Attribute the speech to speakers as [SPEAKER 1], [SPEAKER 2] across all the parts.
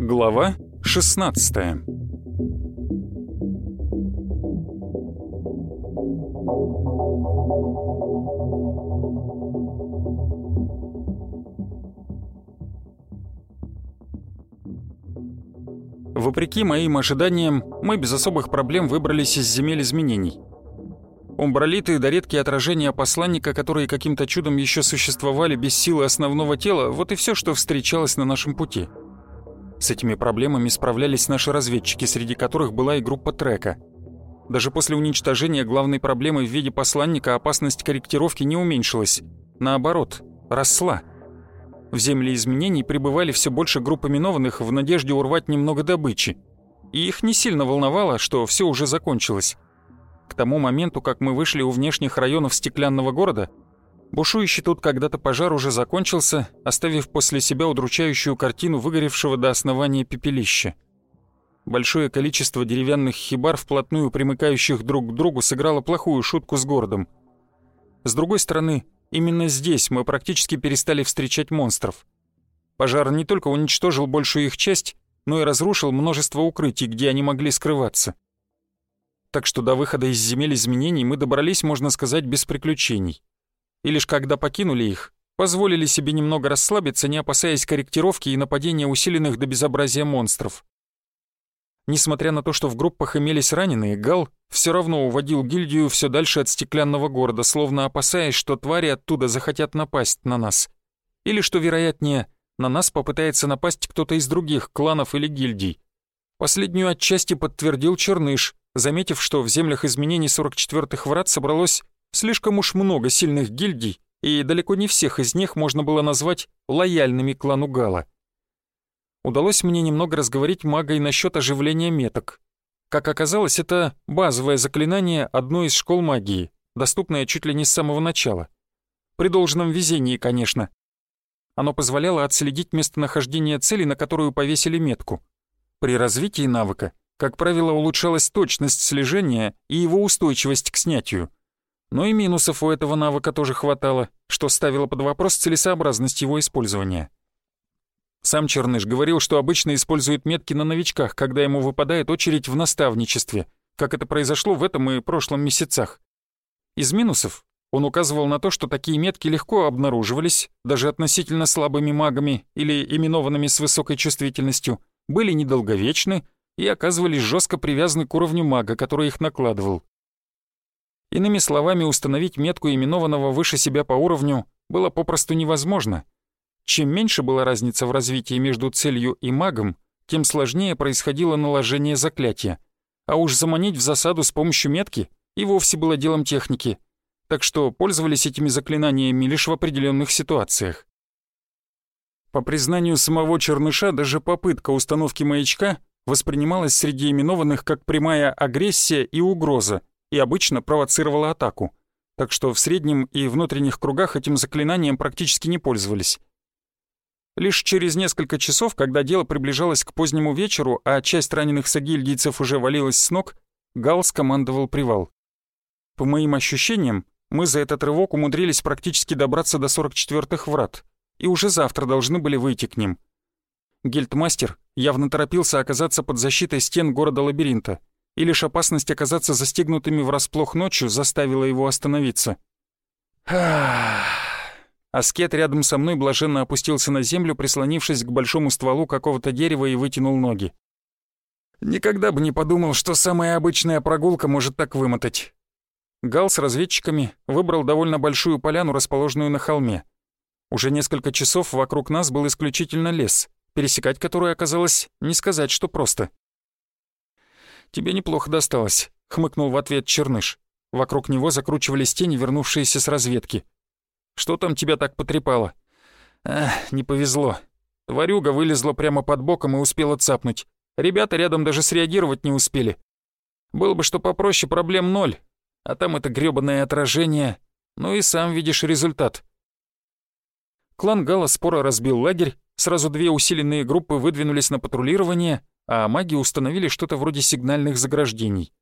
[SPEAKER 1] Глава 16 Вопреки моим ожиданиям, мы без особых проблем выбрались из земель изменений. Умбралиты да редкие отражения посланника, которые каким-то чудом еще существовали без силы основного тела, вот и все, что встречалось на нашем пути. С этими проблемами справлялись наши разведчики, среди которых была и группа трека. Даже после уничтожения главной проблемы в виде посланника опасность корректировки не уменьшилась. Наоборот, росла — в земле изменений прибывали все больше групп именованных в надежде урвать немного добычи. И их не сильно волновало, что все уже закончилось. К тому моменту, как мы вышли у внешних районов стеклянного города, бушующий тут когда-то пожар уже закончился, оставив после себя удручающую картину выгоревшего до основания пепелища. Большое количество деревянных хибар, вплотную примыкающих друг к другу, сыграло плохую шутку с городом. С другой стороны, Именно здесь мы практически перестали встречать монстров. Пожар не только уничтожил большую их часть, но и разрушил множество укрытий, где они могли скрываться. Так что до выхода из земель изменений мы добрались, можно сказать, без приключений. И лишь когда покинули их, позволили себе немного расслабиться, не опасаясь корректировки и нападения усиленных до безобразия монстров. Несмотря на то, что в группах имелись раненые, Гал все равно уводил гильдию все дальше от стеклянного города, словно опасаясь, что твари оттуда захотят напасть на нас. Или, что вероятнее, на нас попытается напасть кто-то из других кланов или гильдий. Последнюю отчасти подтвердил Черныш, заметив, что в землях изменений 44-х врат собралось слишком уж много сильных гильдий, и далеко не всех из них можно было назвать лояльными клану Гала удалось мне немного разговорить мага и насчет оживления меток. Как оказалось, это базовое заклинание одной из школ магии, доступное чуть ли не с самого начала. При должном везении, конечно. Оно позволяло отследить местонахождение цели, на которую повесили метку. При развитии навыка, как правило, улучшалась точность слежения и его устойчивость к снятию. Но и минусов у этого навыка тоже хватало, что ставило под вопрос целесообразность его использования. Сам Черныш говорил, что обычно использует метки на новичках, когда ему выпадает очередь в наставничестве, как это произошло в этом и прошлом месяцах. Из минусов он указывал на то, что такие метки легко обнаруживались, даже относительно слабыми магами или именованными с высокой чувствительностью, были недолговечны и оказывались жестко привязаны к уровню мага, который их накладывал. Иными словами, установить метку именованного выше себя по уровню было попросту невозможно — чем меньше была разница в развитии между целью и магом, тем сложнее происходило наложение заклятия. А уж заманить в засаду с помощью метки и вовсе было делом техники, так что пользовались этими заклинаниями лишь в определенных ситуациях. По признанию самого Черныша, даже попытка установки маячка воспринималась среди именованных как прямая агрессия и угроза и обычно провоцировала атаку, так что в среднем и внутренних кругах этим заклинанием практически не пользовались. Лишь через несколько часов, когда дело приближалось к позднему вечеру, а часть раненых сагильдийцев уже валилась с ног, Гал скомандовал привал. По моим ощущениям, мы за этот рывок умудрились практически добраться до 44-х врат, и уже завтра должны были выйти к ним. Гильдмастер явно торопился оказаться под защитой стен города-лабиринта, и лишь опасность оказаться застегнутыми врасплох ночью заставила его остановиться. Ах... Аскет рядом со мной блаженно опустился на землю, прислонившись к большому стволу какого-то дерева и вытянул ноги. Никогда бы не подумал, что самая обычная прогулка может так вымотать. Гал с разведчиками выбрал довольно большую поляну, расположенную на холме. Уже несколько часов вокруг нас был исключительно лес, пересекать который оказалось не сказать, что просто. «Тебе неплохо досталось», — хмыкнул в ответ Черныш. Вокруг него закручивались тени, вернувшиеся с разведки. Что там тебя так потрепало?» «Эх, не повезло. Тварюга вылезла прямо под боком и успела цапнуть. Ребята рядом даже среагировать не успели. Было бы что попроще, проблем ноль. А там это грёбаное отражение. Ну и сам видишь результат». Клан Гала споро разбил лагерь, сразу две усиленные группы выдвинулись на патрулирование, а маги установили что-то вроде сигнальных заграждений.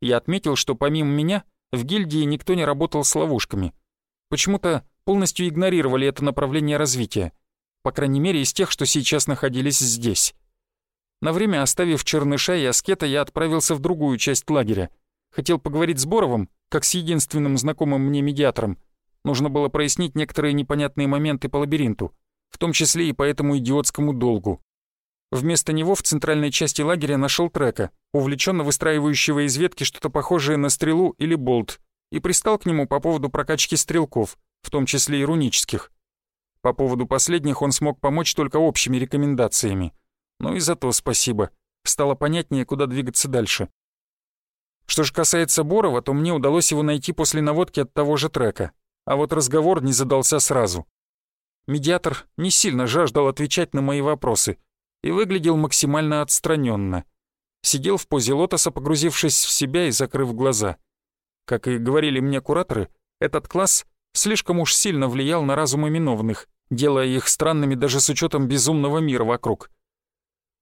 [SPEAKER 1] Я отметил, что помимо меня в гильдии никто не работал с ловушками. Почему-то полностью игнорировали это направление развития. По крайней мере, из тех, что сейчас находились здесь. На время оставив Черныша и Аскета, я отправился в другую часть лагеря. Хотел поговорить с Боровым, как с единственным знакомым мне медиатором. Нужно было прояснить некоторые непонятные моменты по лабиринту, в том числе и по этому идиотскому долгу. Вместо него в центральной части лагеря нашел трека, увлеченно выстраивающего из ветки что-то похожее на стрелу или болт, и пристал к нему по поводу прокачки стрелков, в том числе и рунических. По поводу последних он смог помочь только общими рекомендациями. Ну и за то спасибо. Стало понятнее, куда двигаться дальше. Что же касается Борова, то мне удалось его найти после наводки от того же трека. А вот разговор не задался сразу. Медиатор не сильно жаждал отвечать на мои вопросы и выглядел максимально отстраненно. Сидел в позе лотоса, погрузившись в себя и закрыв глаза. Как и говорили мне кураторы, этот класс слишком уж сильно влиял на разум именованных, делая их странными даже с учетом безумного мира вокруг.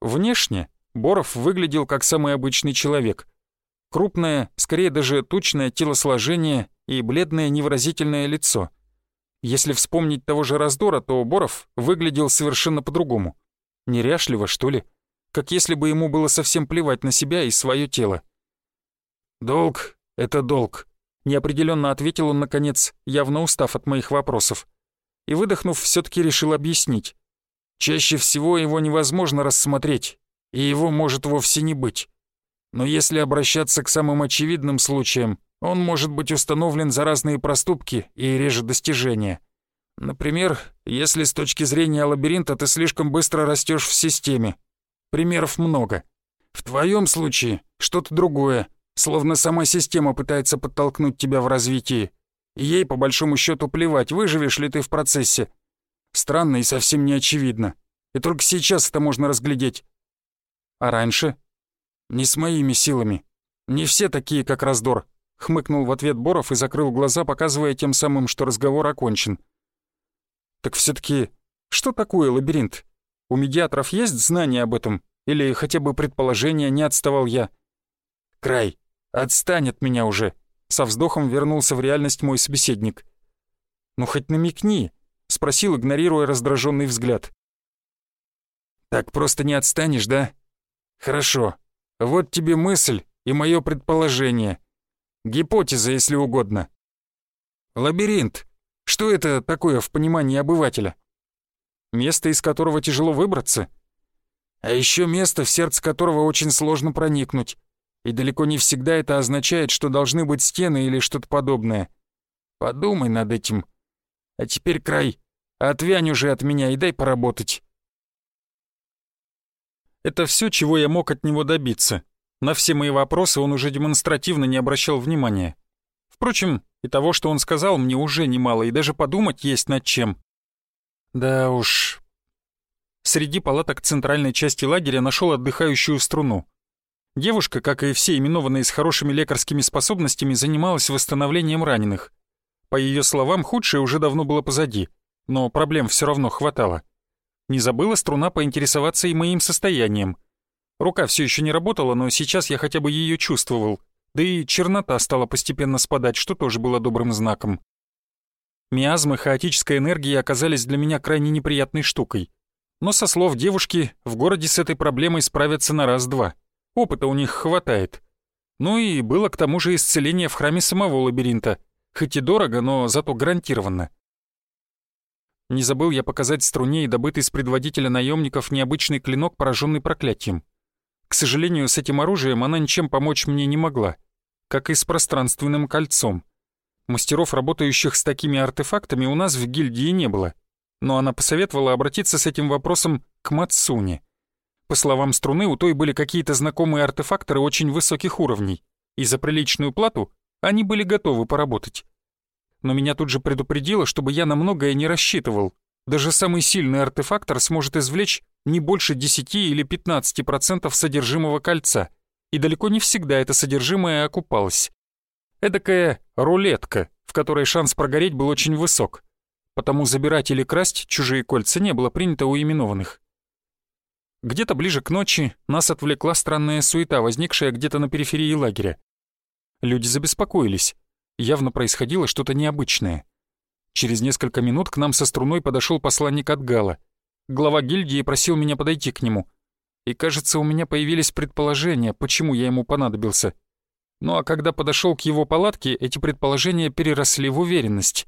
[SPEAKER 1] Внешне Боров выглядел как самый обычный человек. Крупное, скорее даже тучное телосложение и бледное невыразительное лицо. Если вспомнить того же раздора, то Боров выглядел совершенно по-другому. Неряшливо, что ли? Как если бы ему было совсем плевать на себя и свое тело. «Долг — это долг», — неопределенно ответил он, наконец, явно устав от моих вопросов. И, выдохнув, все таки решил объяснить. Чаще всего его невозможно рассмотреть, и его может вовсе не быть. Но если обращаться к самым очевидным случаям, он может быть установлен за разные проступки и реже достижения. Например, если с точки зрения лабиринта ты слишком быстро растешь в системе. Примеров много. В твоем случае что-то другое, словно сама система пытается подтолкнуть тебя в развитии. Ей, по большому счету, плевать, выживешь ли ты в процессе, Странно и совсем не очевидно. И только сейчас это можно разглядеть. А раньше? Не с моими силами. Не все такие, как раздор. Хмыкнул в ответ Боров и закрыл глаза, показывая тем самым, что разговор окончен. Так все таки что такое лабиринт? У медиаторов есть знания об этом? Или хотя бы предположения, не отставал я? Край, отстань от меня уже. Со вздохом вернулся в реальность мой собеседник. Ну хоть намекни, — спросил, игнорируя раздраженный взгляд. «Так просто не отстанешь, да? Хорошо. Вот тебе мысль и мое предположение. Гипотеза, если угодно. Лабиринт. Что это такое в понимании обывателя? Место, из которого тяжело выбраться? А еще место, в сердце которого очень сложно проникнуть. И далеко не всегда это означает, что должны быть стены или что-то подобное. Подумай над этим. А теперь край. Отвянь уже от меня и дай поработать. Это все, чего я мог от него добиться. На все мои вопросы он уже демонстративно не обращал внимания. Впрочем, и того, что он сказал, мне уже немало, и даже подумать есть над чем. Да уж. Среди палаток центральной части лагеря нашел отдыхающую струну. Девушка, как и все именованные с хорошими лекарскими способностями, занималась восстановлением раненых. По ее словам, худшее уже давно было позади, но проблем все равно хватало. Не забыла струна поинтересоваться и моим состоянием. Рука все еще не работала, но сейчас я хотя бы ее чувствовал, да и чернота стала постепенно спадать, что тоже было добрым знаком. Миазмы хаотической энергии оказались для меня крайне неприятной штукой. Но со слов девушки, в городе с этой проблемой справятся на раз-два. Опыта у них хватает. Ну и было к тому же исцеление в храме самого лабиринта — Хоть и дорого, но зато гарантированно. Не забыл я показать струне и добытый с предводителя наемников необычный клинок, пораженный проклятием. К сожалению, с этим оружием она ничем помочь мне не могла, как и с пространственным кольцом. Мастеров, работающих с такими артефактами, у нас в гильдии не было, но она посоветовала обратиться с этим вопросом к Мацуне. По словам струны, у той были какие-то знакомые артефакторы очень высоких уровней, и за приличную плату они были готовы поработать. Но меня тут же предупредило, чтобы я на многое не рассчитывал. Даже самый сильный артефактор сможет извлечь не больше 10 или 15% содержимого кольца, и далеко не всегда это содержимое окупалось. Эдакая рулетка, в которой шанс прогореть был очень высок. Потому забирать или красть чужие кольца не было принято у именованных. Где-то ближе к ночи нас отвлекла странная суета, возникшая где-то на периферии лагеря. Люди забеспокоились. Явно происходило что-то необычное. Через несколько минут к нам со струной подошел посланник от Гала. Глава гильдии просил меня подойти к нему. И, кажется, у меня появились предположения, почему я ему понадобился. Ну а когда подошел к его палатке, эти предположения переросли в уверенность.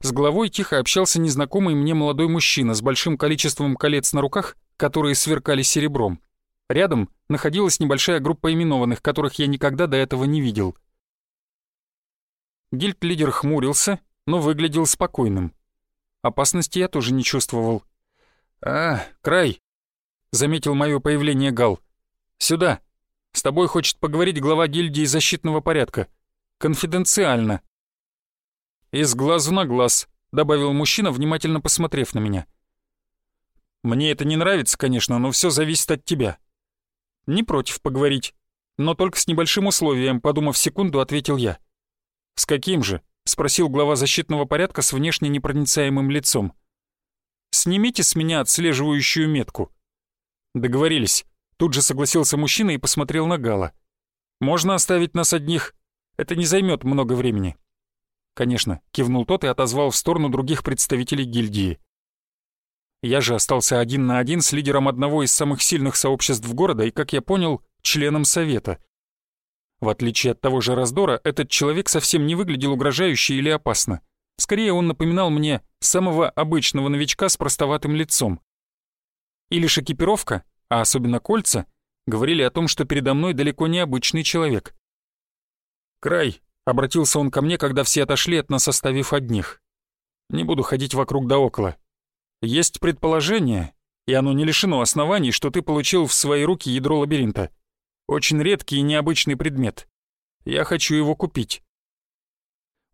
[SPEAKER 1] С главой тихо общался незнакомый мне молодой мужчина с большим количеством колец на руках, которые сверкали серебром. Рядом находилась небольшая группа именованных, которых я никогда до этого не видел. Гильд-лидер хмурился, но выглядел спокойным. Опасности я тоже не чувствовал. «А, край!» — заметил мое появление Гал. «Сюда! С тобой хочет поговорить глава гильдии защитного порядка. Конфиденциально!» «Из глазу на глаз», — добавил мужчина, внимательно посмотрев на меня. «Мне это не нравится, конечно, но все зависит от тебя». «Не против поговорить, но только с небольшим условием», — подумав секунду, ответил я. «С каким же?» — спросил глава защитного порядка с внешне непроницаемым лицом. «Снимите с меня отслеживающую метку». «Договорились». Тут же согласился мужчина и посмотрел на Гала. «Можно оставить нас одних. Это не займет много времени». «Конечно», — кивнул тот и отозвал в сторону других представителей гильдии. Я же остался один на один с лидером одного из самых сильных сообществ города и, как я понял, членом совета. В отличие от того же раздора, этот человек совсем не выглядел угрожающе или опасно. Скорее, он напоминал мне самого обычного новичка с простоватым лицом. И лишь экипировка, а особенно кольца, говорили о том, что передо мной далеко не обычный человек. «Край, Обратился он ко мне, когда все отошли от нас, оставив одних. Не буду ходить вокруг да около. Есть предположение, и оно не лишено оснований, что ты получил в свои руки ядро лабиринта. Очень редкий и необычный предмет. Я хочу его купить.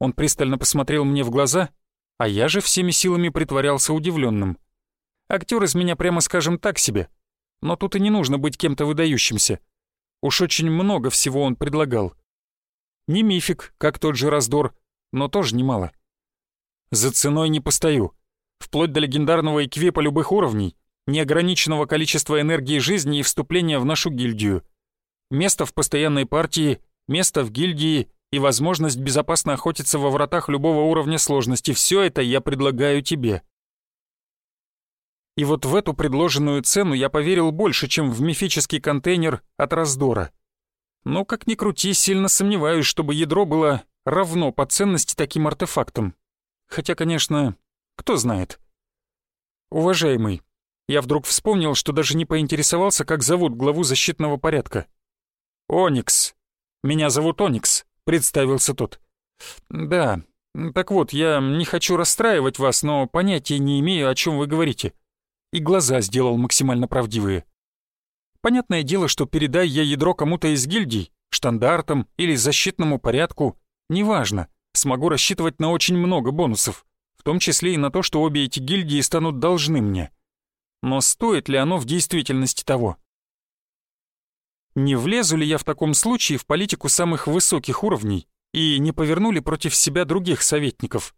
[SPEAKER 1] Он пристально посмотрел мне в глаза, а я же всеми силами притворялся удивленным. Актер из меня, прямо скажем, так себе. Но тут и не нужно быть кем-то выдающимся. Уж очень много всего он предлагал. Не мифик, как тот же раздор, но тоже немало. За ценой не постою. Вплоть до легендарного эквипа любых уровней, неограниченного количества энергии жизни и вступления в нашу гильдию. Место в постоянной партии, место в гильдии и возможность безопасно охотиться во вратах любого уровня сложности. Все это я предлагаю тебе. И вот в эту предложенную цену я поверил больше, чем в мифический контейнер от раздора. Но, как ни крути, сильно сомневаюсь, чтобы ядро было равно по ценности таким артефактам. Хотя, конечно, кто знает. Уважаемый, я вдруг вспомнил, что даже не поинтересовался, как зовут главу защитного порядка. «Оникс. Меня зовут Оникс», — представился тот. «Да, так вот, я не хочу расстраивать вас, но понятия не имею, о чем вы говорите». И глаза сделал максимально правдивые. Понятное дело, что передай я ядро кому-то из гильдий, штандартам или защитному порядку, неважно, смогу рассчитывать на очень много бонусов, том числе и на то, что обе эти гильдии станут должны мне. Но стоит ли оно в действительности того? Не влезу ли я в таком случае в политику самых высоких уровней и не поверну ли против себя других советников?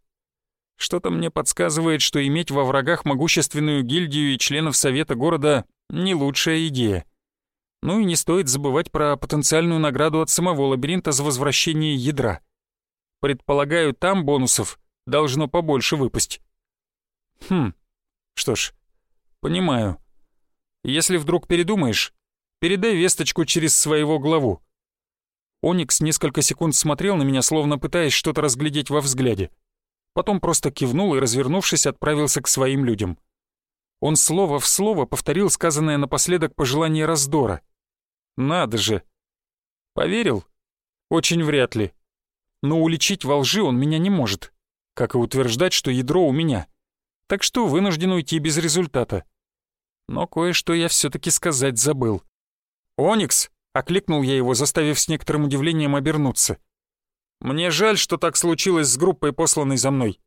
[SPEAKER 1] Что-то мне подсказывает, что иметь во врагах могущественную гильдию и членов совета города — не лучшая идея. Ну и не стоит забывать про потенциальную награду от самого лабиринта за возвращение ядра. Предполагаю, там бонусов должно побольше выпасть. Хм, что ж, понимаю. Если вдруг передумаешь, передай весточку через своего главу. Оникс несколько секунд смотрел на меня, словно пытаясь что-то разглядеть во взгляде. Потом просто кивнул и, развернувшись, отправился к своим людям. Он слово в слово повторил сказанное напоследок пожелание раздора. Надо же. Поверил? Очень вряд ли. Но уличить во лжи он меня не может, как и утверждать, что ядро у меня. Так что вынужден уйти без результата. Но кое-что я все таки сказать забыл. «Оникс!» — окликнул я его, заставив с некоторым удивлением обернуться. «Мне жаль, что так случилось с группой, посланной за мной».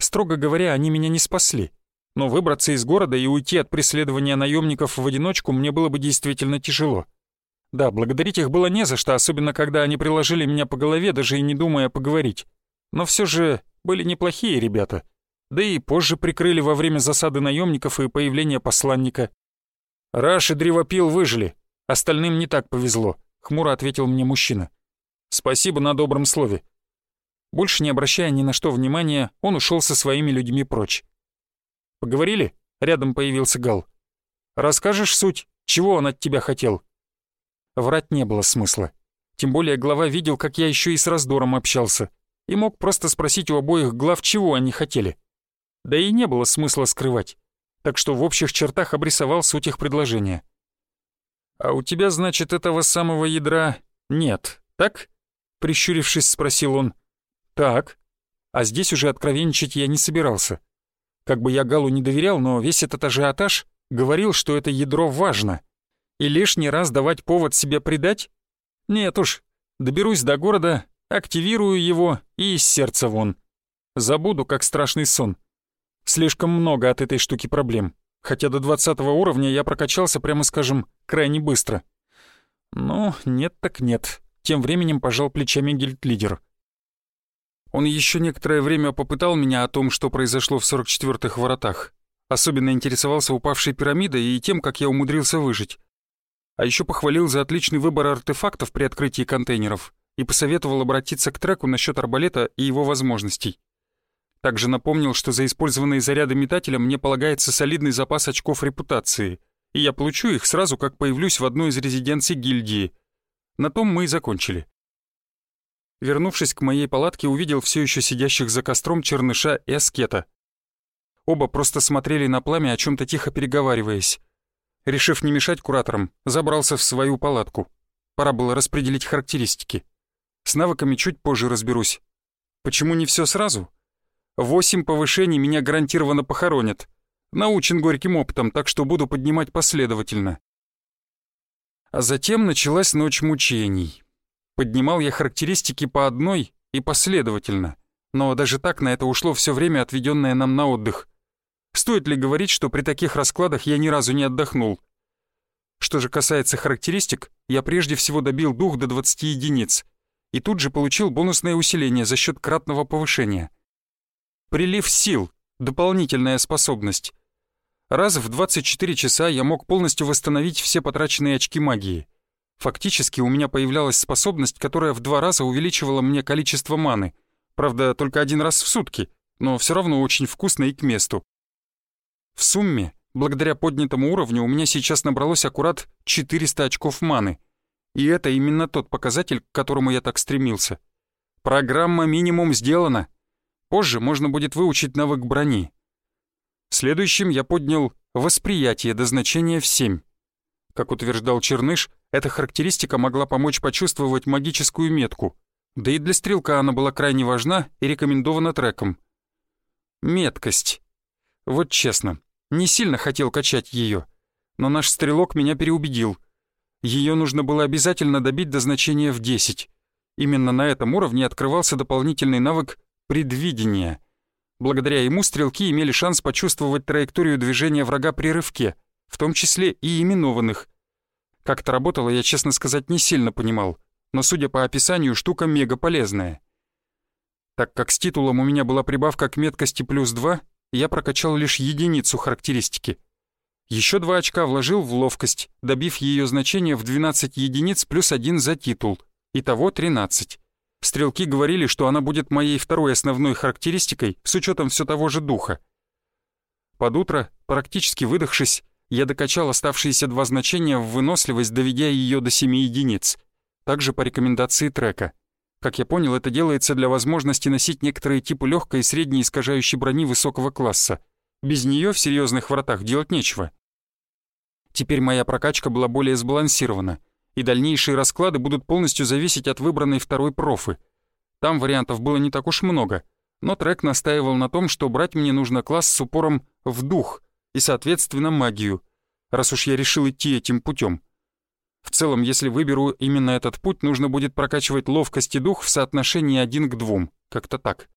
[SPEAKER 1] Строго говоря, они меня не спасли но выбраться из города и уйти от преследования наемников в одиночку мне было бы действительно тяжело. Да, благодарить их было не за что, особенно когда они приложили меня по голове, даже и не думая поговорить. Но все же были неплохие ребята. Да и позже прикрыли во время засады наемников и появления посланника. Раш и Древопил выжили, остальным не так повезло, — хмуро ответил мне мужчина. «Спасибо на добром слове». Больше не обращая ни на что внимания, он ушел со своими людьми прочь. «Поговорили?» — рядом появился Гал. «Расскажешь суть, чего он от тебя хотел?» Врать не было смысла. Тем более глава видел, как я еще и с раздором общался, и мог просто спросить у обоих глав, чего они хотели. Да и не было смысла скрывать, так что в общих чертах обрисовал суть их предложения. «А у тебя, значит, этого самого ядра нет, так?» Прищурившись, спросил он. «Так». А здесь уже откровенничать я не собирался. Как бы я Галу не доверял, но весь этот ажиотаж говорил, что это ядро важно. И лишний раз давать повод себе предать? Нет уж, доберусь до города, активирую его и из сердца вон. Забуду, как страшный сон. Слишком много от этой штуки проблем, хотя до 20 уровня я прокачался, прямо скажем, крайне быстро. Ну, нет так нет. Тем временем пожал плечами гильд-лидер. Он еще некоторое время попытал меня о том, что произошло в 44-х воротах. Особенно интересовался упавшей пирамидой и тем, как я умудрился выжить. А еще похвалил за отличный выбор артефактов при открытии контейнеров и посоветовал обратиться к треку насчет арбалета и его возможностей. Также напомнил, что за использованные заряды метателя мне полагается солидный запас очков репутации, и я получу их сразу, как появлюсь в одной из резиденций гильдии. На том мы и закончили. Вернувшись к моей палатке, увидел все еще сидящих за костром черныша и аскета. Оба просто смотрели на пламя, о чем то тихо переговариваясь. Решив не мешать кураторам, забрался в свою палатку. Пора было распределить характеристики. С навыками чуть позже разберусь. Почему не все сразу? Восемь повышений меня гарантированно похоронят. Научен горьким опытом, так что буду поднимать последовательно. А затем началась ночь мучений. Поднимал я характеристики по одной и последовательно, но даже так на это ушло все время, отведенное нам на отдых. Стоит ли говорить, что при таких раскладах я ни разу не отдохнул? Что же касается характеристик, я прежде всего добил дух до 20 единиц и тут же получил бонусное усиление за счет кратного повышения — Прилив сил, дополнительная способность. Раз в 24 часа я мог полностью восстановить все потраченные очки магии. Фактически у меня появлялась способность, которая в два раза увеличивала мне количество маны. Правда, только один раз в сутки, но все равно очень вкусно и к месту. В сумме, благодаря поднятому уровню, у меня сейчас набралось аккурат 400 очков маны. И это именно тот показатель, к которому я так стремился. Программа минимум сделана, Позже можно будет выучить навык брони. Следующим я поднял восприятие до значения в 7. Как утверждал Черныш, эта характеристика могла помочь почувствовать магическую метку, да и для стрелка она была крайне важна и рекомендована треком. Меткость. Вот честно, не сильно хотел качать ее, но наш стрелок меня переубедил. Ее нужно было обязательно добить до значения в 10. Именно на этом уровне открывался дополнительный навык предвидения. Благодаря ему стрелки имели шанс почувствовать траекторию движения врага при рывке, в том числе и именованных. Как это работало, я, честно сказать, не сильно понимал, но, судя по описанию, штука мега полезная. Так как с титулом у меня была прибавка к меткости плюс 2, я прокачал лишь единицу характеристики. Еще два очка вложил в ловкость, добив ее значение в 12 единиц плюс один за титул. Итого 13. Стрелки говорили, что она будет моей второй основной характеристикой с учетом все того же духа. Под утро, практически выдохшись, я докачал оставшиеся два значения в выносливость, доведя ее до 7 единиц. Также по рекомендации трека. Как я понял, это делается для возможности носить некоторые типы легкой и средней искажающей брони высокого класса. Без нее в серьезных вратах делать нечего. Теперь моя прокачка была более сбалансирована — и дальнейшие расклады будут полностью зависеть от выбранной второй профы. Там вариантов было не так уж много, но трек настаивал на том, что брать мне нужно класс с упором в дух и, соответственно, магию, раз уж я решил идти этим путем. В целом, если выберу именно этот путь, нужно будет прокачивать ловкость и дух в соотношении один к двум, как-то так.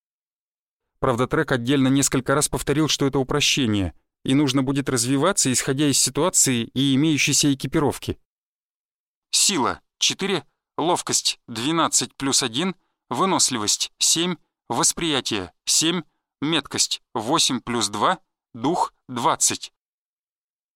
[SPEAKER 1] Правда, трек отдельно несколько раз повторил, что это упрощение, и нужно будет развиваться, исходя из ситуации и имеющейся экипировки. Сила — 4, ловкость — 12 плюс 1, выносливость — 7, восприятие — 7, меткость — 8 плюс 2, дух — 20.